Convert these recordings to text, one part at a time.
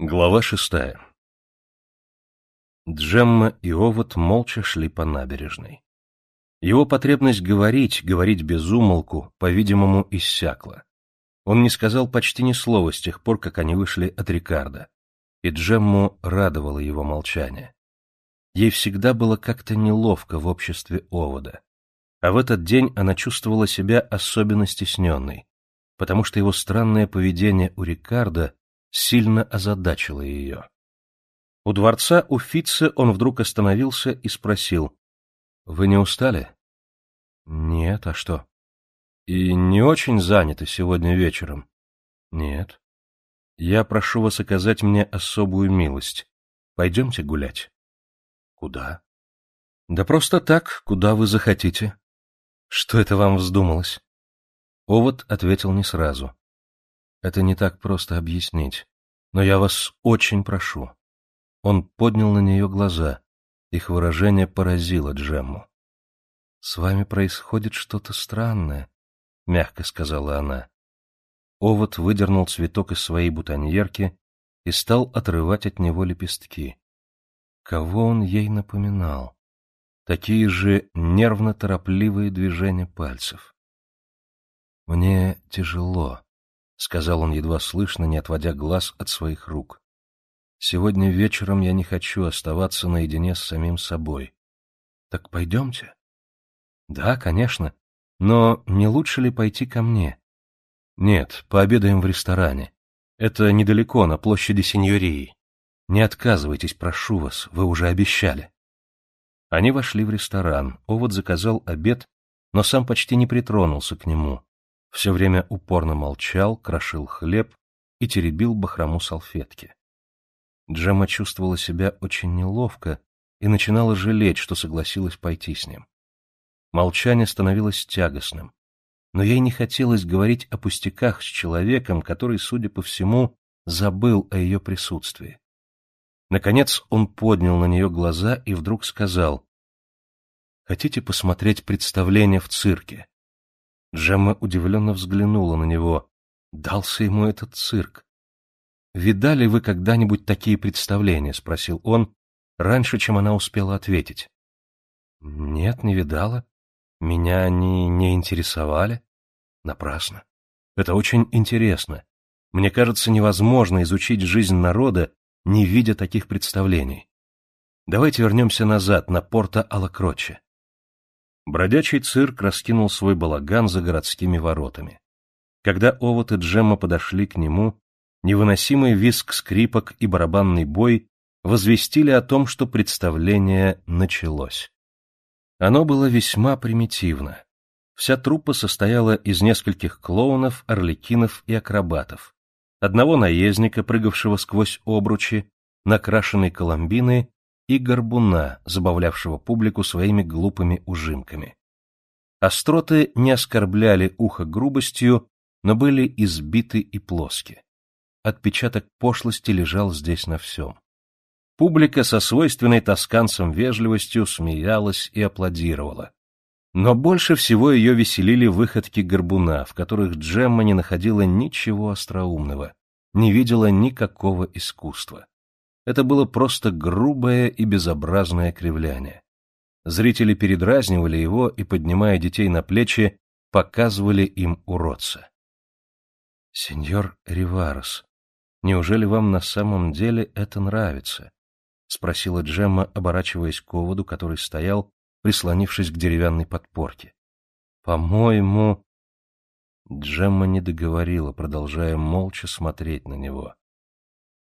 Глава шестая Джемма и Овод молча шли по набережной. Его потребность говорить, говорить без умолку, по-видимому, иссякла. Он не сказал почти ни слова с тех пор, как они вышли от Рикардо, и Джемму радовало его молчание. Ей всегда было как-то неловко в обществе Овода, а в этот день она чувствовала себя особенно стесненной, потому что его странное поведение у Рикардо сильно озадачило ее. У дворца Уфицы он вдруг остановился и спросил, «Вы не устали?» «Нет, а что?» «И не очень заняты сегодня вечером?» «Нет». «Я прошу вас оказать мне особую милость. Пойдемте гулять». «Куда?» «Да просто так, куда вы захотите». «Что это вам вздумалось?» Овод ответил не сразу. Это не так просто объяснить, но я вас очень прошу. Он поднял на нее глаза. Их выражение поразило Джемму. — С вами происходит что-то странное, — мягко сказала она. Овод выдернул цветок из своей бутоньерки и стал отрывать от него лепестки. Кого он ей напоминал? Такие же нервно-торопливые движения пальцев. Мне тяжело, — сказал он едва слышно, не отводя глаз от своих рук. «Сегодня вечером я не хочу оставаться наедине с самим собой. Так пойдемте?» «Да, конечно. Но не лучше ли пойти ко мне?» «Нет, пообедаем в ресторане. Это недалеко, на площади Синьории. Не отказывайтесь, прошу вас, вы уже обещали». Они вошли в ресторан, Овод заказал обед, но сам почти не притронулся к нему, все время упорно молчал, крошил хлеб и теребил бахрому салфетки. Джема чувствовала себя очень неловко и начинала жалеть, что согласилась пойти с ним. Молчание становилось тягостным, но ей не хотелось говорить о пустяках с человеком, который, судя по всему, забыл о ее присутствии. Наконец он поднял на нее глаза и вдруг сказал, «Хотите посмотреть представление в цирке? Джемма удивленно взглянула на него. Дался ему этот цирк. «Видали вы когда-нибудь такие представления?» — спросил он, раньше, чем она успела ответить. «Нет, не видала. Меня они не интересовали. Напрасно. Это очень интересно. Мне кажется, невозможно изучить жизнь народа, не видя таких представлений. Давайте вернемся назад, на порто Алакроче. Бродячий цирк раскинул свой балаган за городскими воротами. Когда Овод и Джемма подошли к нему, невыносимый визг скрипок и барабанный бой возвестили о том, что представление началось. Оно было весьма примитивно. Вся труппа состояла из нескольких клоунов, орликинов и акробатов, одного наездника, прыгавшего сквозь обручи, накрашенной коломбины и горбуна, забавлявшего публику своими глупыми ужимками. Остроты не оскорбляли ухо грубостью, но были избиты и плоски. Отпечаток пошлости лежал здесь на всем. Публика со свойственной тосканцам вежливостью смеялась и аплодировала. Но больше всего ее веселили выходки горбуна, в которых Джемма не находила ничего остроумного, не видела никакого искусства. Это было просто грубое и безобразное кривляние. Зрители передразнивали его и, поднимая детей на плечи, показывали им уродца. — Сеньор Риварес, неужели вам на самом деле это нравится? — спросила Джемма, оборачиваясь к оводу, который стоял, прислонившись к деревянной подпорке. — По-моему... Джемма не договорила, продолжая молча смотреть на него.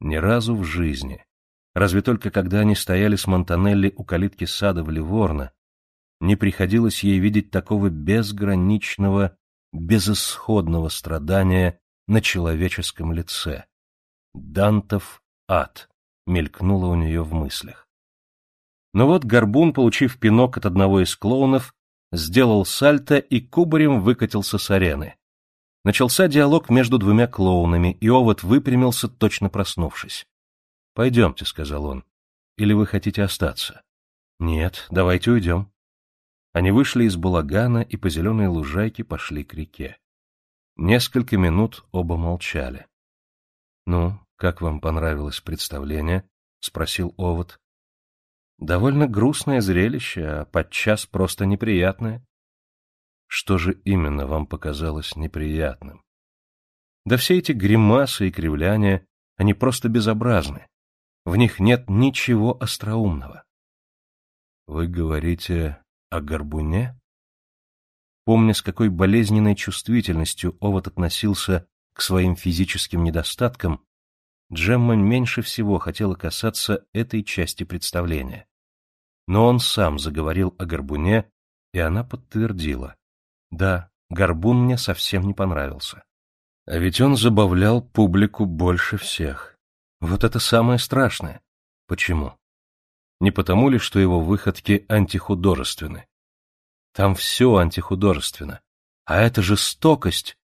Ни разу в жизни, разве только когда они стояли с Монтанелли у калитки сада в Ливорно, не приходилось ей видеть такого безграничного, безысходного страдания на человеческом лице. Дантов ад мелькнуло у нее в мыслях. Но вот Горбун, получив пинок от одного из клоунов, сделал сальто и кубарем выкатился с арены. Начался диалог между двумя клоунами, и овод выпрямился, точно проснувшись. — Пойдемте, — сказал он. — Или вы хотите остаться? — Нет, давайте уйдем. Они вышли из балагана и по зеленой лужайке пошли к реке. Несколько минут оба молчали. — Ну, Как вам понравилось представление? спросил Овод. Довольно грустное зрелище, а подчас просто неприятное. Что же именно вам показалось неприятным? Да все эти гримасы и кривляния, они просто безобразны. В них нет ничего остроумного. Вы говорите о горбуне? Помня, с какой болезненной чувствительностью Овод относился к своим физическим недостаткам, Джемма меньше всего хотела касаться этой части представления. Но он сам заговорил о горбуне, и она подтвердила. Да, горбун мне совсем не понравился. А ведь он забавлял публику больше всех. Вот это самое страшное. Почему? Не потому ли, что его выходки антихудожественны? Там все антихудожественно. А это жестокость.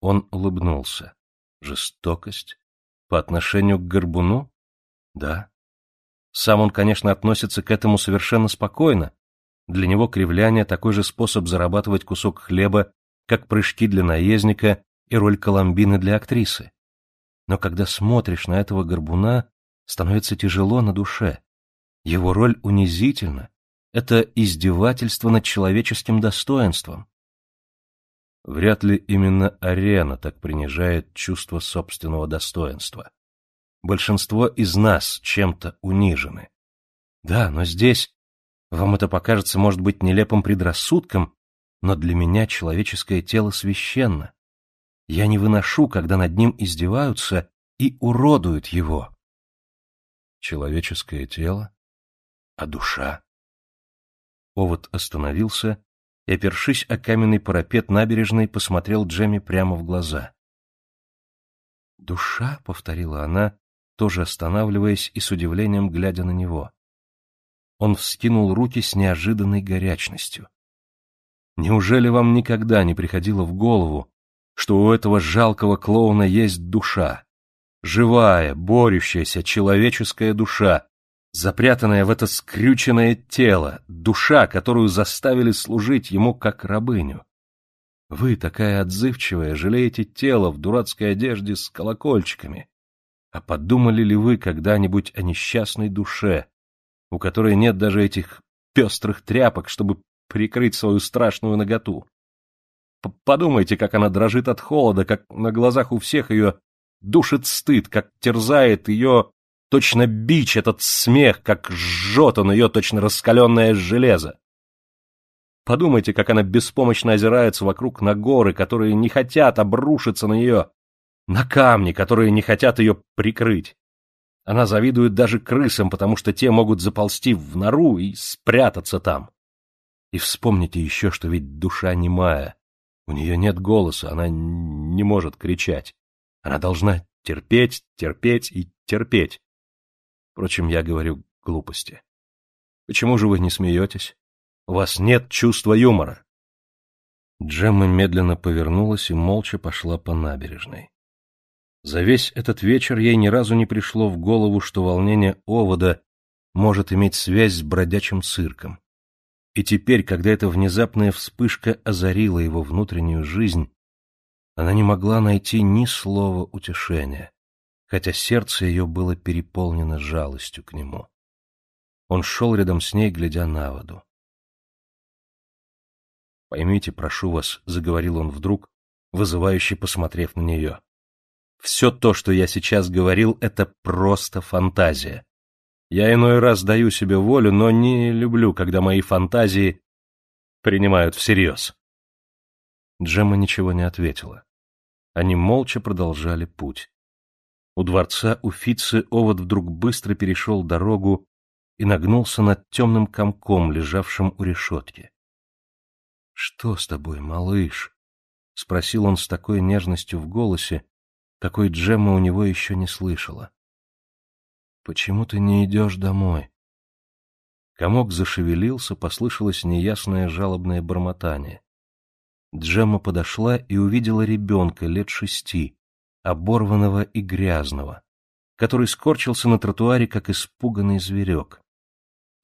Он улыбнулся. Жестокость? По отношению к Горбуну? Да. Сам он, конечно, относится к этому совершенно спокойно. Для него кривляние — такой же способ зарабатывать кусок хлеба, как прыжки для наездника и роль Коломбины для актрисы. Но когда смотришь на этого Горбуна, становится тяжело на душе. Его роль унизительна. Это издевательство над человеческим достоинством. Вряд ли именно арена так принижает чувство собственного достоинства. Большинство из нас чем-то унижены. Да, но здесь вам это покажется, может быть, нелепым предрассудком, но для меня человеческое тело священно. Я не выношу, когда над ним издеваются и уродуют его. Человеческое тело? А душа? Овод остановился и, опершись о каменный парапет набережной, посмотрел Джемми прямо в глаза. «Душа?» — повторила она, тоже останавливаясь и с удивлением глядя на него. Он вскинул руки с неожиданной горячностью. «Неужели вам никогда не приходило в голову, что у этого жалкого клоуна есть душа? Живая, борющаяся, человеческая душа, запрятанная в это скрюченное тело, душа, которую заставили служить ему как рабыню. Вы, такая отзывчивая, жалеете тело в дурацкой одежде с колокольчиками. А подумали ли вы когда-нибудь о несчастной душе, у которой нет даже этих пестрых тряпок, чтобы прикрыть свою страшную наготу? Подумайте, как она дрожит от холода, как на глазах у всех ее душит стыд, как терзает ее Точно бич этот смех, как жжет он ее точно раскаленное железо. Подумайте, как она беспомощно озирается вокруг на горы, которые не хотят обрушиться на нее, на камни, которые не хотят ее прикрыть. Она завидует даже крысам, потому что те могут заползти в нору и спрятаться там. И вспомните еще, что ведь душа немая. У нее нет голоса, она не может кричать. Она должна терпеть, терпеть и терпеть. Впрочем, я говорю глупости. Почему же вы не смеетесь? У вас нет чувства юмора. Джемма медленно повернулась и молча пошла по набережной. За весь этот вечер ей ни разу не пришло в голову, что волнение овода может иметь связь с бродячим цирком. И теперь, когда эта внезапная вспышка озарила его внутреннюю жизнь, она не могла найти ни слова утешения хотя сердце ее было переполнено жалостью к нему. Он шел рядом с ней, глядя на воду. «Поймите, прошу вас», — заговорил он вдруг, вызывающе посмотрев на нее. «Все то, что я сейчас говорил, — это просто фантазия. Я иной раз даю себе волю, но не люблю, когда мои фантазии принимают всерьез». Джемма ничего не ответила. Они молча продолжали путь. У дворца Уфицы овод вдруг быстро перешел дорогу и нагнулся над темным комком, лежавшим у решетки. — Что с тобой, малыш? — спросил он с такой нежностью в голосе, какой Джемма у него еще не слышала. — Почему ты не идешь домой? Комок зашевелился, послышалось неясное жалобное бормотание. Джемма подошла и увидела ребенка лет шести, оборванного и грязного, который скорчился на тротуаре, как испуганный зверек.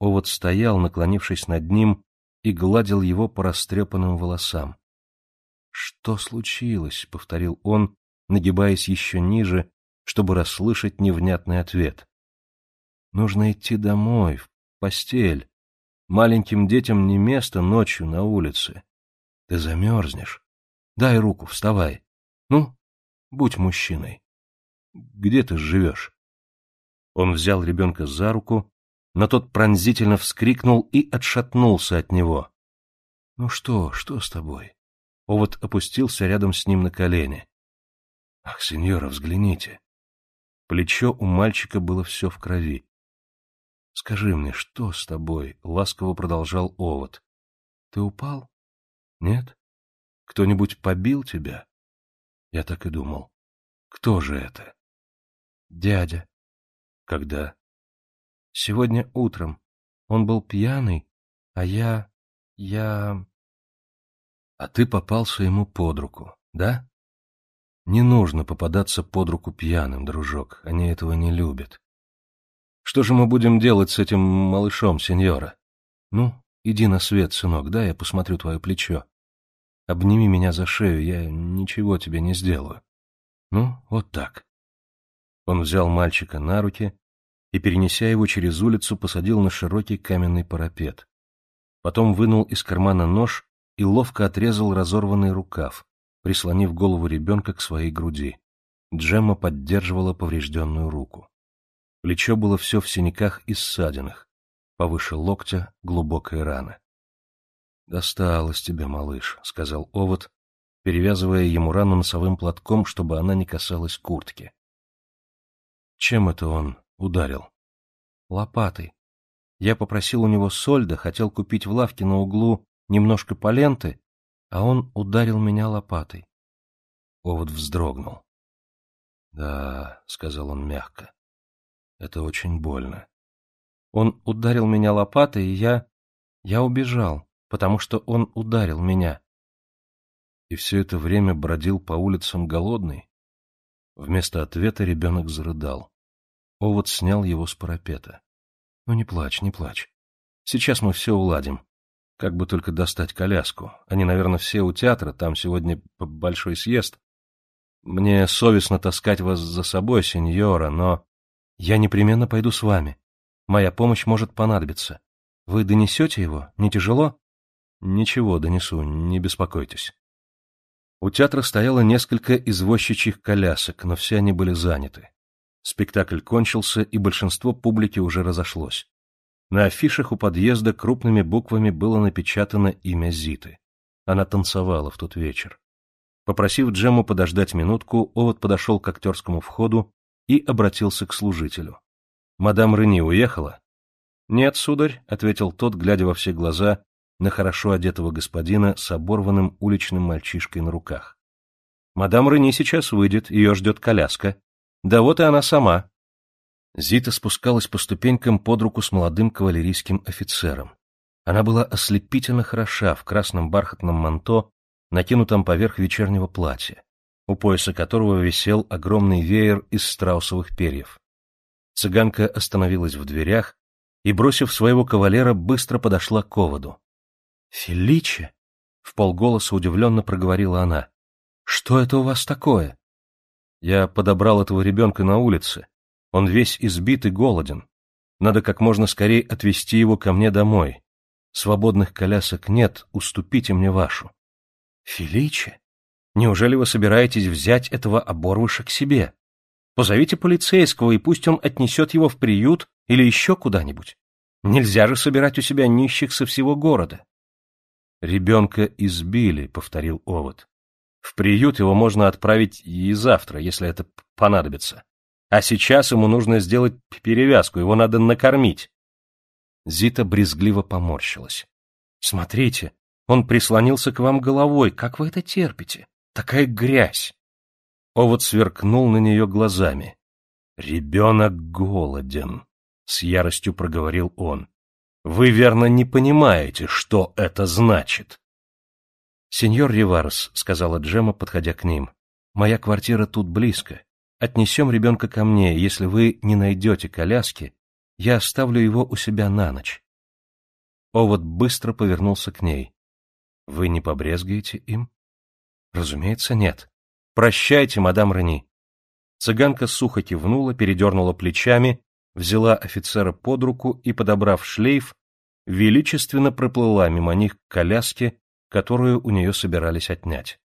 Овод стоял, наклонившись над ним, и гладил его по растрепанным волосам. — Что случилось? — повторил он, нагибаясь еще ниже, чтобы расслышать невнятный ответ. Нужно идти домой, в постель. Маленьким детям не место ночью на улице. Ты замерзнешь. Дай руку, вставай. Ну, будь мужчиной. Где ты живешь? Он взял ребенка за руку, но тот пронзительно вскрикнул и отшатнулся от него. — Ну что, что с тобой? Овод опустился рядом с ним на колени. — Ах, сеньора, взгляните. Плечо у мальчика было все в крови. — Скажи мне, что с тобой? — ласково продолжал Овод. — Ты упал? — Нет? Кто-нибудь побил тебя? Я так и думал. Кто же это? — Дядя. — Когда? Сегодня утром. Он был пьяный, а я... я... А ты попался ему под руку, да? Не нужно попадаться под руку пьяным, дружок, они этого не любят. Что же мы будем делать с этим малышом, сеньора? Ну, иди на свет, сынок, да, я посмотрю твое плечо. Обними меня за шею, я ничего тебе не сделаю. Ну, вот так. Он взял мальчика на руки и, перенеся его через улицу, посадил на широкий каменный парапет. Потом вынул из кармана нож и ловко отрезал разорванный рукав, прислонив голову ребенка к своей груди. Джемма поддерживала поврежденную руку. Плечо было все в синяках и ссадинах. Повыше локтя глубокая рана. «Досталось тебе, малыш», — сказал Овод, перевязывая ему рану носовым платком, чтобы она не касалась куртки. «Чем это он Ударил. Лопатой. Я попросил у него сольда, хотел купить в лавке на углу немножко поленты, а он ударил меня лопатой. Овод вздрогнул. — Да, — сказал он мягко, — это очень больно. Он ударил меня лопатой, и я... Я убежал, потому что он ударил меня. И все это время бродил по улицам голодный? Вместо ответа ребенок зарыдал. Овод снял его с парапета. — Ну не плачь, не плачь. Сейчас мы все уладим. Как бы только достать коляску. Они, наверное, все у театра, там сегодня большой съезд. Мне совестно таскать вас за собой, сеньора, но... Я непременно пойду с вами. Моя помощь может понадобиться. Вы донесете его? Не тяжело? Ничего, донесу, не беспокойтесь. У театра стояло несколько извозчичьих колясок, но все они были заняты. Спектакль кончился, и большинство публики уже разошлось. На афишах у подъезда крупными буквами было напечатано имя Зиты. Она танцевала в тот вечер. Попросив Джему подождать минутку, Овод подошел к актерскому входу и обратился к служителю. «Мадам Рени уехала?» «Нет, сударь», — ответил тот, глядя во все глаза на хорошо одетого господина с оборванным уличным мальчишкой на руках. «Мадам Рени сейчас выйдет, ее ждет коляска. Да вот и она сама. Зита спускалась по ступенькам под руку с молодым кавалерийским офицером. Она была ослепительно хороша в красном бархатном манто, накинутом поверх вечернего платья, у пояса которого висел огромный веер из страусовых перьев. Цыганка остановилась в дверях и, бросив своего кавалера, быстро подошла к оводу. — Феличе! — в полголоса удивленно проговорила она. — Что это у вас такое? Я подобрал этого ребенка на улице. Он весь избит и голоден. Надо как можно скорее отвезти его ко мне домой. Свободных колясок нет, уступите мне вашу. Феличе, неужели вы собираетесь взять этого оборвыша к себе? Позовите полицейского, и пусть он отнесет его в приют или еще куда-нибудь. Нельзя же собирать у себя нищих со всего города. Ребенка избили, — повторил Овод. В приют его можно отправить и завтра, если это понадобится. А сейчас ему нужно сделать перевязку, его надо накормить. Зита брезгливо поморщилась. — Смотрите, он прислонился к вам головой. Как вы это терпите? Такая грязь! Овод сверкнул на нее глазами. — Ребенок голоден, — с яростью проговорил он. — Вы, верно, не понимаете, что это значит. — Сеньор Риварес, — сказала Джема, подходя к ним, — моя квартира тут близко. Отнесем ребенка ко мне, если вы не найдете коляски, я оставлю его у себя на ночь. Овод быстро повернулся к ней. — Вы не побрезгаете им? — Разумеется, нет. Прощайте, мадам Рени. Цыганка сухо кивнула, передернула плечами, взяла офицера под руку и, подобрав шлейф, величественно проплыла мимо них к коляске, которую у нее собирались отнять. —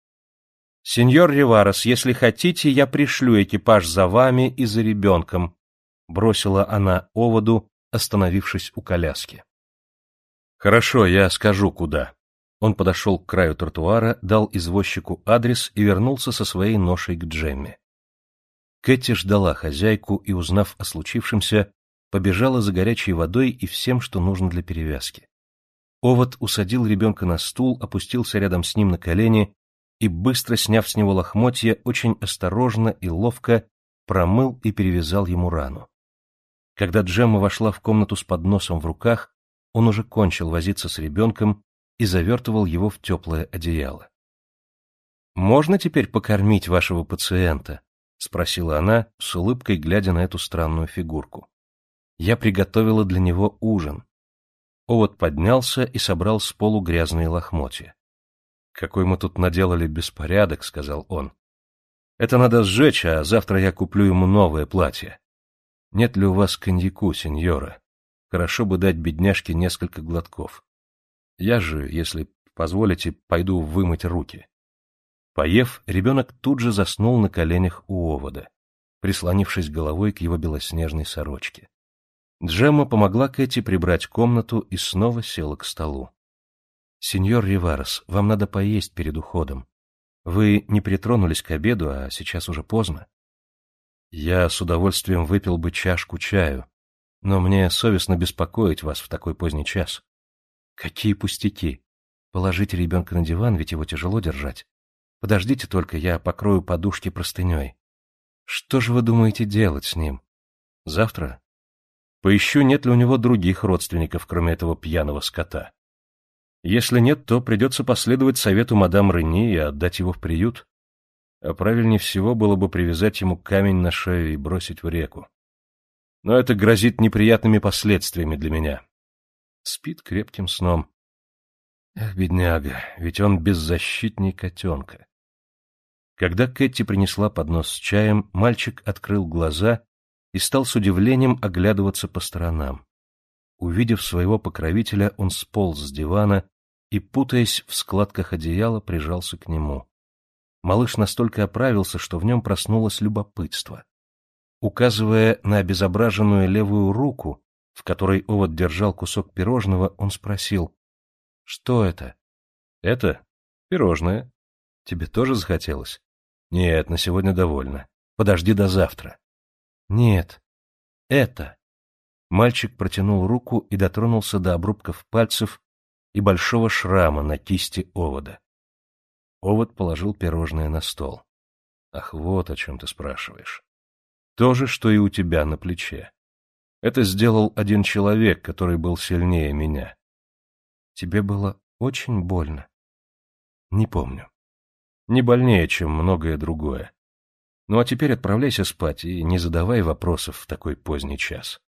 Сеньор Риварес, если хотите, я пришлю экипаж за вами и за ребенком, — бросила она оводу, остановившись у коляски. — Хорошо, я скажу, куда. Он подошел к краю тротуара, дал извозчику адрес и вернулся со своей ношей к Джемме. Кэти ждала хозяйку и, узнав о случившемся, побежала за горячей водой и всем, что нужно для перевязки. Овод усадил ребенка на стул, опустился рядом с ним на колени и, быстро сняв с него лохмотья, очень осторожно и ловко промыл и перевязал ему рану. Когда Джемма вошла в комнату с подносом в руках, он уже кончил возиться с ребенком и завертывал его в теплое одеяло. «Можно теперь покормить вашего пациента?» — спросила она, с улыбкой глядя на эту странную фигурку. «Я приготовила для него ужин». Овод поднялся и собрал с полу грязные лохмотья. «Какой мы тут наделали беспорядок», — сказал он. «Это надо сжечь, а завтра я куплю ему новое платье. Нет ли у вас коньяку, сеньора? Хорошо бы дать бедняжке несколько глотков. Я же, если позволите, пойду вымыть руки». Поев, ребенок тут же заснул на коленях у овода, прислонившись головой к его белоснежной сорочке. Джемма помогла Кэти прибрать комнату и снова села к столу. — Сеньор Риварес, вам надо поесть перед уходом. Вы не притронулись к обеду, а сейчас уже поздно. Я с удовольствием выпил бы чашку чаю, но мне совестно беспокоить вас в такой поздний час. Какие пустяки! Положите ребенка на диван, ведь его тяжело держать. Подождите только, я покрою подушки простыней. Что же вы думаете делать с ним? Завтра? Поищу, нет ли у него других родственников, кроме этого пьяного скота. Если нет, то придется последовать совету мадам Рени и отдать его в приют. А правильнее всего было бы привязать ему камень на шею и бросить в реку. Но это грозит неприятными последствиями для меня. Спит крепким сном. Эх, бедняга, ведь он беззащитней котенка. Когда Кэти принесла поднос с чаем, мальчик открыл глаза и стал с удивлением оглядываться по сторонам. Увидев своего покровителя, он сполз с дивана и, путаясь в складках одеяла, прижался к нему. Малыш настолько оправился, что в нем проснулось любопытство. Указывая на обезображенную левую руку, в которой овод держал кусок пирожного, он спросил, «Что это?» «Это пирожное. Тебе тоже захотелось?» Нет, на сегодня довольно. Подожди до завтра. Нет, это. Мальчик протянул руку и дотронулся до обрубков пальцев и большого шрама на кисти овода. Овод положил пирожное на стол. Ах, вот о чем ты спрашиваешь. То же, что и у тебя на плече. Это сделал один человек, который был сильнее меня. Тебе было очень больно? Не помню не больнее, чем многое другое. Ну а теперь отправляйся спать и не задавай вопросов в такой поздний час.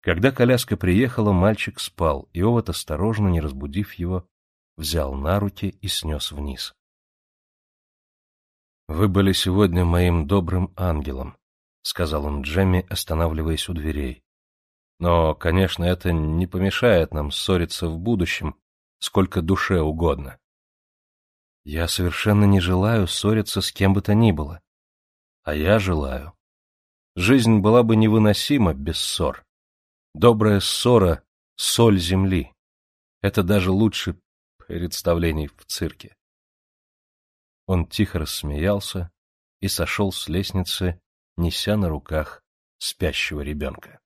Когда коляска приехала, мальчик спал, и овод, осторожно, не разбудив его, взял на руки и снес вниз. «Вы были сегодня моим добрым ангелом», — сказал он Джемми, останавливаясь у дверей. «Но, конечно, это не помешает нам ссориться в будущем, сколько душе угодно. Я совершенно не желаю ссориться с кем бы то ни было. А я желаю. Жизнь была бы невыносима без ссор. Добрая ссора — соль земли. Это даже лучше представлений в цирке. Он тихо рассмеялся и сошел с лестницы, неся на руках спящего ребенка.